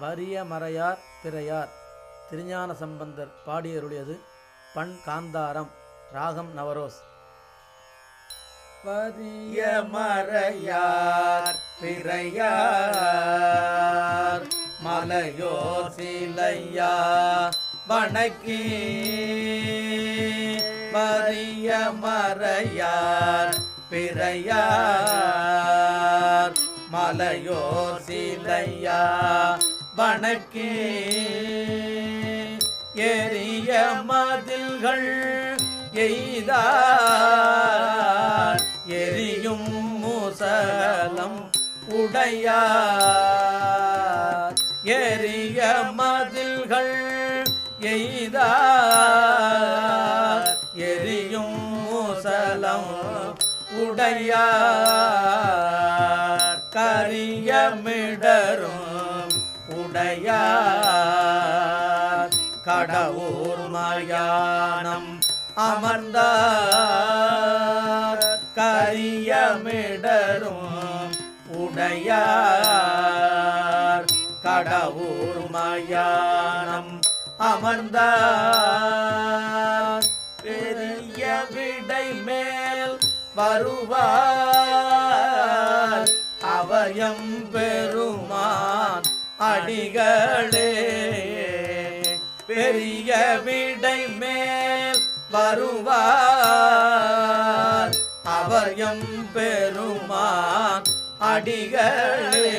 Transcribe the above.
வரிய மறையார் பிறையார் திருஞான சம்பந்தர் பாடியருடையது பண் காந்தாரம் ராகம் நவரோஸ். வரிய மறையார் பிறையார் மலையோ சிலையா வணக்கி. வரிய மறையார் பிறையார் மலையோ சிலையா வணக்கே எரிய மதில்கள் எய்தார். எரியும் மூசலம் உடையார். எரிய மதில்கள் எய்தார். எரியும் மூசலம் உடையார். கரியமிடரும் உடையார் கடவுர் மயானம் அமர்ந்தார். கரியமிடரும் உடையார். கடவுர் மயானம் அமர்ந்த பெரிய விடை மேல் வருவார். அவயம் பெருமான் அடிகளே பெரிய விடை மேல் வருவார். அவர் எம் பெருமான் அடிகளே.